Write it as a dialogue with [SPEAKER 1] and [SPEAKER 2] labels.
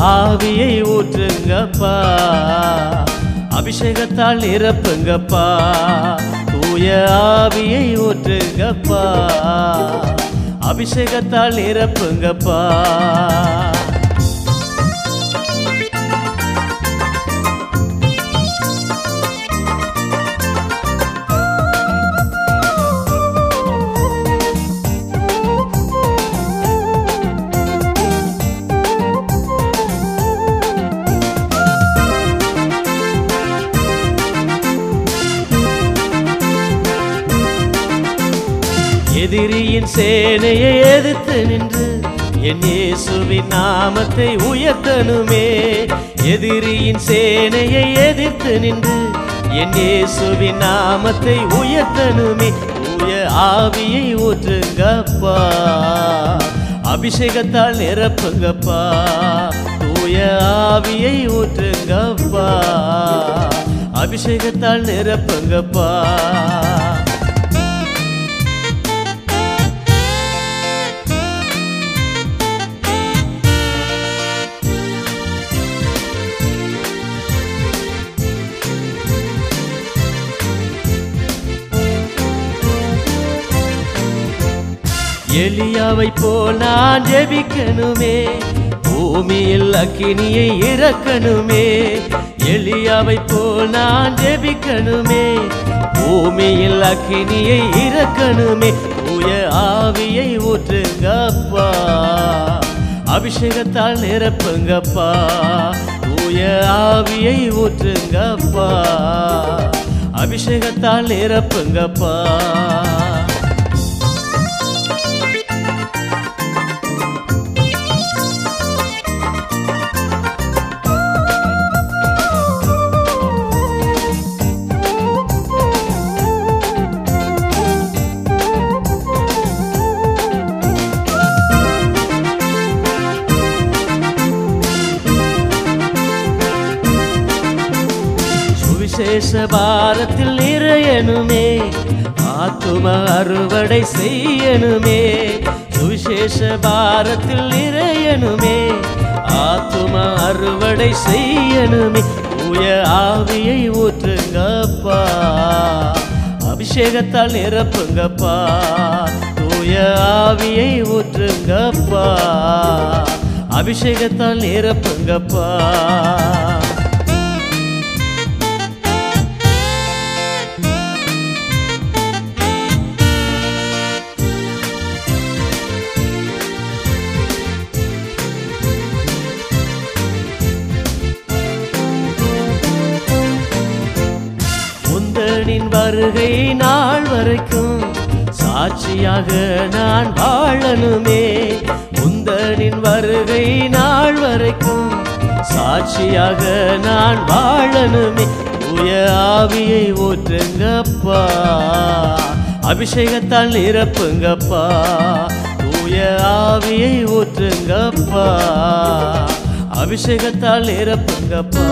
[SPEAKER 1] ஆவியை ஊற்றுங்கப்பா. அபிஷேகத்தால் நிரப்புங்கப்பா. தூய ஆவியை ஊற்றுங்கப்பா. அபிஷேகத்தால் நிரப்புங்கப்பா. எதிரியின் சேனையை எதிர்த்து நின்று என் இயேசுவின் நாமத்தை உயர்த்தனுமே எதிரியின் சேனையை எதிர்த்து நின்று என் இயேசுவின் நாமத்தை உயர்த்தனுமே தூய ஆவியை ஊற்றுங்கப்பா. அபிஷேகத்தால் நிரப்புங்கப்பா. தூய ஆவியை ஊற்றுங்கப்பா. அபிஷேகத்தால் நிரப்புங்கப்பா. எலியாவை போல் நான் ஜெபிக்கணுமே. பூமியில் அக்கினியை இறக்கணுமே. எலியாவை போல் நான் ஜெபிக்கணுமே. பூமியில் அக்கினியை இறக்கணுமே. தூய ஆவியை ஊற்றுங்கப்பா. அபிஷேகத்தால் நிரப்புங்கப்பா. தூய ஆவியை ஊற்றுங்கப்பா. அபிஷேகத்தால் நிரப்புங்கப்பா. சுவிசேஷ பாரத்தில் நிறையணுமே. ஆத்தும அறுவடை செய்யணுமே. சுவிசேஷ பாரத்தில் நிறையணுமே. ஆத்தும அறுவடை செய்யணுமே. தூய ஆவியை ஊற்றுங்கப்பா. அபிஷேகத்தால் நிரப்புங்கப்பா. தூய ஆவியை ஊற்றுங்கப்பா. அபிஷேகத்தால் நிரப்புங்கப்பா. முந்தனின் வருகை நாள் வரைக்கும் சாட்சியாக நான் வாழணுமே. முந்தனின் வருகை நாள் வரைக்கும் சாட்சியாக நான் வாழணுமே. தூய ஆவியை ஊற்றுங்கப்பா. அபிஷேகத்தால் நிரப்புங்கப்பா. தூய ஆவியை ஊற்றுங்கப்பா. அபிஷேகத்தால் நிரப்புங்கப்பா.